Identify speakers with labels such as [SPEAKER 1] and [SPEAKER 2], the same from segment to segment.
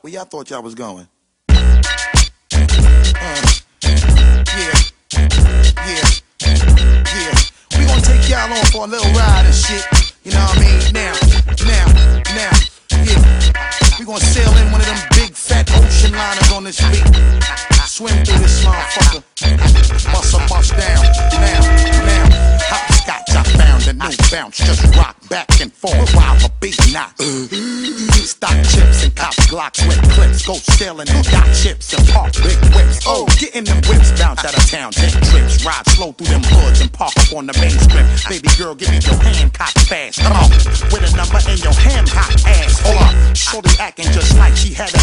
[SPEAKER 1] Where y'all thought y'all was going? Uh, yeah, yeah, yeah. We gonna take y'all on for a little ride and shit. You know what I mean? Now, now, now, yeah. We gonna sail in one of them big fat ocean liners on this beat. Swim through this motherfucker. Bust a bust down. Now, now. Hopscotch, I found a new bounce. Just rock Stock chips and cop glocks with clips. Go sailing and got chips and park big whips. Oh, getting them whips bounce out of town. Take trips, ride slow through them hoods and park up on the main strip. Baby girl, give me your hand cocked fast. Come on, with a number in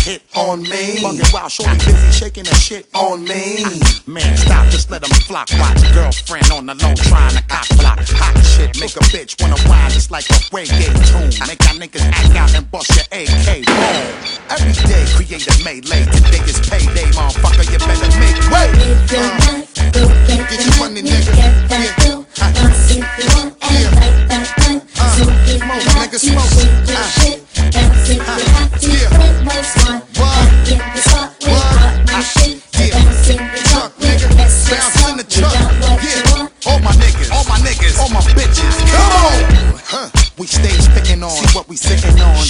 [SPEAKER 1] hit on me. Bugging while shorty busy shaking her shit on me. Man, stop, just let them flock. Watch girlfriend on the low trying to cock block. Hot shit, make a bitch wanna whine It's like a reggae tune. Make y'all niggas act out and bust your AK. Boom. Every day, creator made late. Today is payday, motherfucker.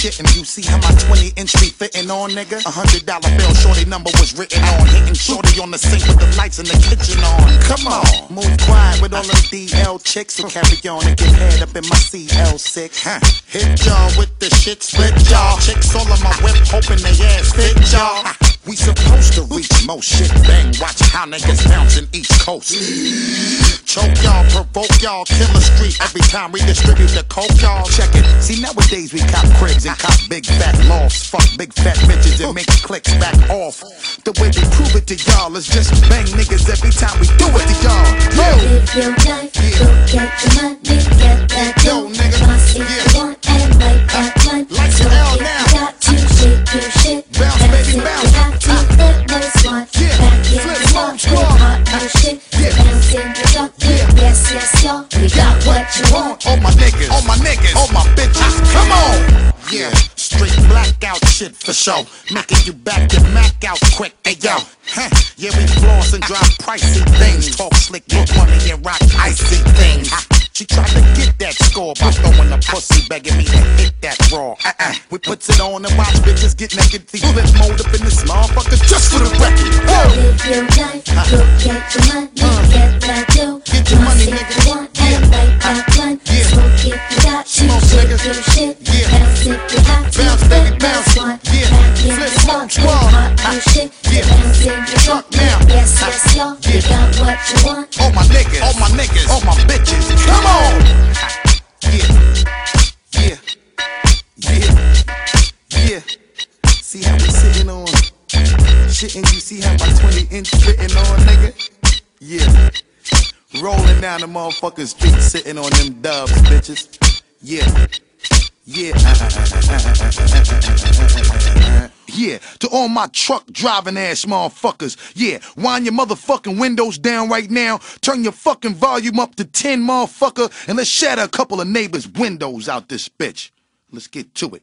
[SPEAKER 1] Shitting, you see how my 20 inch be fitting on, nigga? A hundred dollar bill, shorty number was written on. Hitting shorty on the sink with the lights in the kitchen on. Come on, move quiet with all them DL chicks who carry on and get head up in my CL6. Huh. Hit y'all with the shit, split y'all. Chicks all on my whip, hoping they ass fit y'all. We supposed to reach most shit bang. Watch how niggas bounce in East Coast. Choke y'all, provoke y'all, kill the street every time we distribute the coke y'all. Check it. See nowadays we cop cribs and cop big fat lofts. Fuck big fat bitches and make clicks back off. The way we prove it to y'all is just bang niggas every time we do it to y'all. Yo,
[SPEAKER 2] Live your life,
[SPEAKER 1] Yeah.
[SPEAKER 2] go get the money, get that dough.
[SPEAKER 1] nigga.
[SPEAKER 2] If
[SPEAKER 1] Yeah.
[SPEAKER 2] you want and uh, like that life.
[SPEAKER 1] Like
[SPEAKER 2] So
[SPEAKER 1] an
[SPEAKER 2] if
[SPEAKER 1] now.
[SPEAKER 2] you got to, shake your shit.
[SPEAKER 1] Bounce, baby,
[SPEAKER 2] if you
[SPEAKER 1] bounce.
[SPEAKER 2] have to, flip my squad.
[SPEAKER 1] Yeah.
[SPEAKER 2] Back in
[SPEAKER 1] Flip
[SPEAKER 2] the spot hot shit. Yes, yes, y'all. We got what you want.
[SPEAKER 1] All my niggas, all my niggas, all my bitches. Ah, come on. Yeah, straight blackout shit for show. Making you back your Mac out quick. Hey yo, huh. yeah we floss and drop pricey things. Talk slick, get money and rock icy things. She tried to get that score by throwing a pussy, begging me to hit that raw. Uh-uh. We puts it on and watch bitches get naked. See flip mode up in this motherfucker just for the record. Whoa.
[SPEAKER 2] Live your life, go get the money, Shit.
[SPEAKER 1] Yeah.
[SPEAKER 2] Bounce if you shit.
[SPEAKER 1] Now.
[SPEAKER 2] yes, yes, y'all.
[SPEAKER 1] Yeah.
[SPEAKER 2] got what you want.
[SPEAKER 1] All my niggas, all my niggas, all my bitches. Come on. Yeah, yeah, yeah, yeah. See how we sitting on shit, and you see how my 20 inch fitting on, nigga. Yeah, rolling down the motherfucking street, sitting on them dubs, bitches. Yeah, yeah. Yeah, to all my truck driving ass motherfuckers. Yeah, wind your motherfucking windows down right now. Turn your fucking volume up to 10, motherfucker, and let's shatter a couple of neighbors' windows out this bitch. Let's get to it.